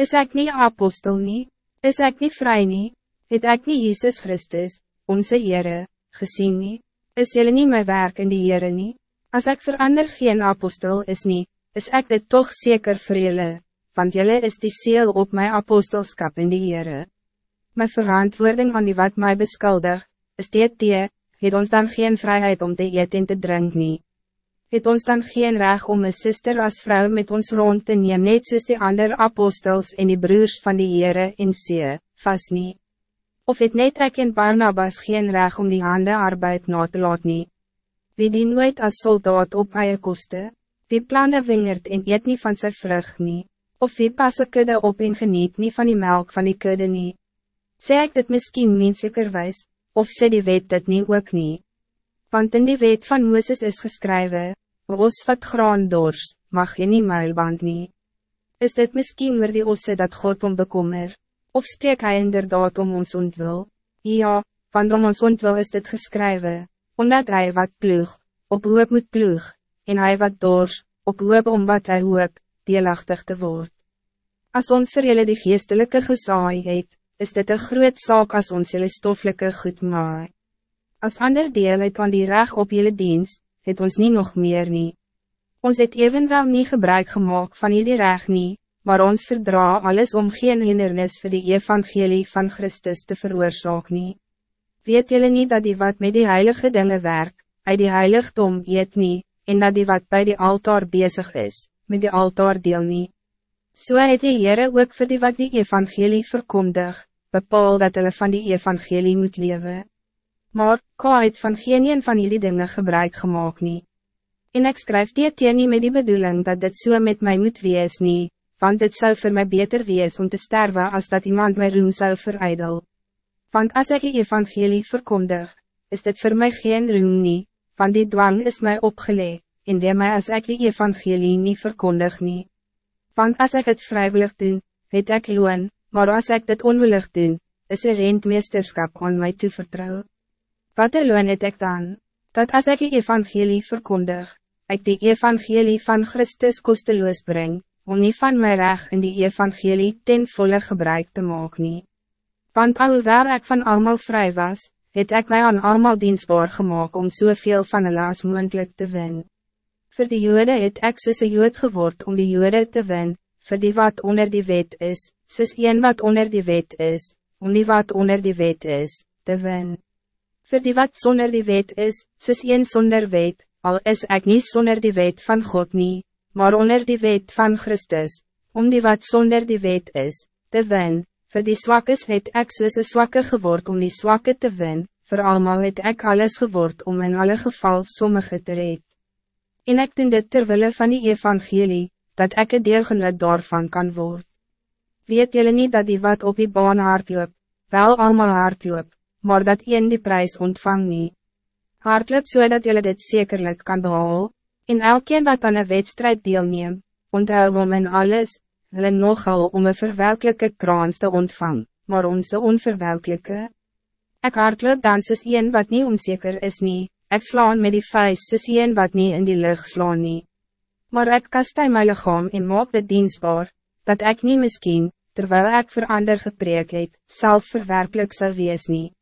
Is ek nie apostel nie? Is ek nie vry nie? Het ek nie Jesus Christus, onze Heere, gezien nie? Is jullie niet mijn werk in die Heere nie? As ek verander geen apostel is nie, is ek dit toch zeker vir julle, want jullie is die seel op mijn apostelskap in die Heere. My verantwoording aan die wat mij beskuldig, is dit die, het ons dan geen vrijheid om te eten en te drinken nie het ons dan geen recht om een sister als vrouw met ons rond te neem net soos die ander apostels en die broers van die Heere en See, vast nie. Of het net ek en Barnabas geen recht om die handen arbeid na te laat nie. Wie die nooit als soldaat op eie koste, wie planne wingerd en eet nie van sy vrug nie, of wie pas een kudde op en geniet nie van die melk van die kudde nie. Sê ek dit miskien menselijkerwijs, of sê die wet dit nie ook nie. Want in die wet van Mooses is geschreven, Os wat graan dors, mag je niet muilband nie. Is dit misschien weer die osse dat God om bekommer? Of spreek hij inderdaad om ons ontwil? Ja, want om ons ontwil is dit geschreven, omdat hij wat ploeg, op hoop moet ploeg, en hij wat dors, op hoop om wat hij hoop, deelachtig te word. Als ons vir julle die geestelike gesaai het, is dit een groot zaak als ons julle stoffelijke goed maai. Als ander deel het van die reg op jullie dienst, het ons niet nog meer nie. Ons het evenwel niet gebruik gemaakt van jullie recht nie, maar ons verdra alles om geen hindernis voor die evangelie van Christus te veroorzaak nie. Weet jullie niet dat die wat met die heilige dingen werk, uit die heiligdom eet nie, en dat die wat bij die altaar bezig is, met die altaar deel nie. So het die Heere ook voor die wat die evangelie verkondig, bepaal dat hulle van die evangelie moet leven. Maar, ka het van geen een van jullie dingen gebruik gemaakt nie. En ik schrijf die teen nie met die bedoeling dat dit so met mij moet wees nie, want dit zou voor mij beter wees om te sterven als dat iemand mijn roem zou verijdel. Want als ik die evangelie verkondig, is dit voor mij geen roem nie, want die dwang is mij opgelegd, en weer mij als ik die evangelie niet verkondig nie. Want als ik het vrijwillig doe, weet ik loon, maar als ik dit onwillig doe, is er rentmeesterschap aan mij toevertrouwd. Wat loon het ek dan? Dat als ik die evangelie verkondig, ik die evangelie van Christus kosteloos breng, om niet van mijn recht in die evangelie ten volle gebruik te maken. Want alhoewel ik van allemaal vrij was, het ik mij aan allemaal dienstbaar gemaakt om zoveel van de laas moendlik te winnen. Voor de Joden het ek soos een Jood geword om die Joden te winnen, voor die wat onder die wet is, soos een wat onder die wet is, om die wat onder die wet is, te winnen. Voor die wat zonder die wet is, soos een zonder wet, al is ik niet zonder die wet van God niet, maar onder die wet van Christus, om die wat zonder die wet is, te win, voor die zwakkes het ek soos een zwakke geword om die zwakke te win, voor allemaal het ek alles geword om in alle geval sommige te red. En ek doen dit terwille van die evangelie, dat ek een deelgenut daarvan kan worden. Weet jullie niet dat die wat op die baan hardloop, wel allemaal hardloop, maar dat een die prijs ontvang nie. Hardloop so dat jullie dit zekerlijk kan behalen, en elkeen wat aan een wedstrijd deelneem, onthou om in alles, hulle nogal om een verwelkelijke kraans te ontvang, maar onze onverwelkelijke. Ik hardloop dan soos een wat niet onzeker is nie, ek slaan met die vuist soos een wat niet in die lucht slaan nie. Maar ik kastij my lichaam en maak dit dienstbaar, dat ik niet misschien, terwijl ik voor ander gepreek het, self verwerkelijk sal wees nie.